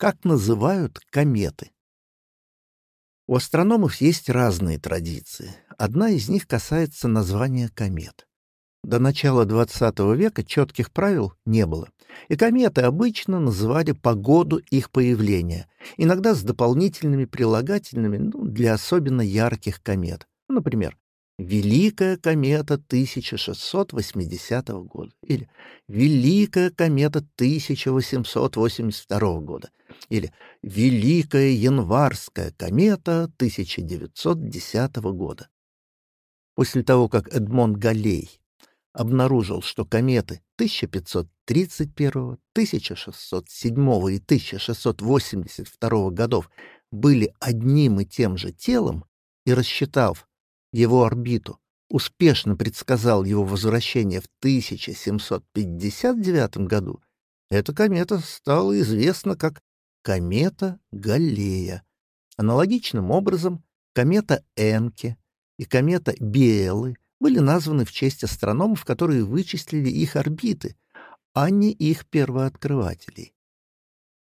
Как называют кометы? У астрономов есть разные традиции. Одна из них касается названия комет. До начала XX века четких правил не было, и кометы обычно называли погоду их появления, иногда с дополнительными прилагательными ну, для особенно ярких комет. Например, Великая комета 1680 года или Великая комета 1882 года или Великая январская комета 1910 года. После того, как Эдмонд Галлей обнаружил, что кометы 1531, 1607 и 1682 годов были одним и тем же телом, и рассчитав его орбиту, успешно предсказал его возвращение в 1759 году, эта комета стала известна как комета Галлея. Аналогичным образом комета Энке и комета Биэлы были названы в честь астрономов, которые вычислили их орбиты, а не их первооткрывателей.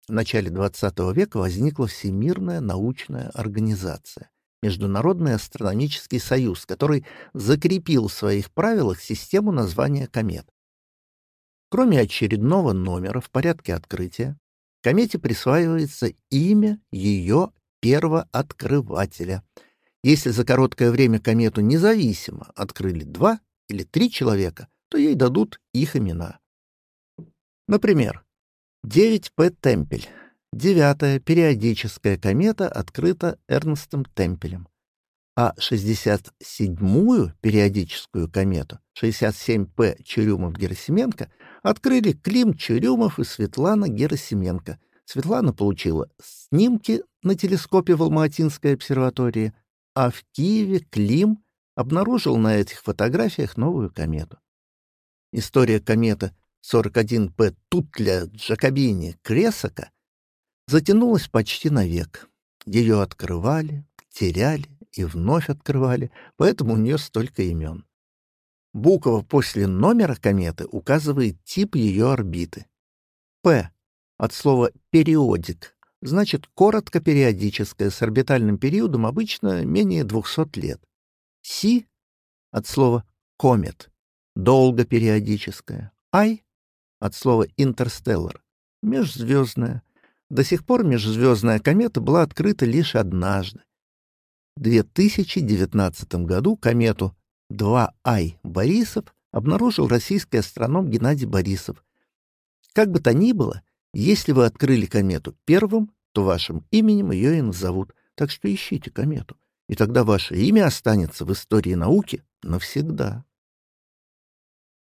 В начале XX века возникла Всемирная научная организация — Международный астрономический союз, который закрепил в своих правилах систему названия комет. Кроме очередного номера в порядке открытия, комете присваивается имя ее первооткрывателя — если за короткое время комету независимо открыли два или три человека, то ей дадут их имена. Например, 9П Темпель, девятая периодическая комета, открыта Эрнстом Темпелем, а 67-ю периодическую комету, 67П Чурюмов-Герасименко, открыли Клим Чурюмов и Светлана Герасименко. Светлана получила снимки на телескопе в Алматинской обсерватории, а в Киеве Клим обнаружил на этих фотографиях новую комету. История кометы 41П Туттля — Джакобини — Кресака затянулась почти на век. Ее открывали, теряли и вновь открывали, поэтому у нее столько имен. Буква после номера кометы указывает тип ее орбиты. П от слова «периодик» значит коротко периодическое с орбитальным периодом обычно менее 200 лет. Си от слова комет долго периодическое. Ай от слова интерстеллар межзвездная. До сих пор межзвездная комета была открыта лишь однажды. В 2019 году комету 2Ай Борисов обнаружил российский астроном Геннадий Борисов. Как бы то ни было, если вы открыли комету первым, то вашим именем ее и назовут. Так что ищите комету, и тогда ваше имя останется в истории науки навсегда.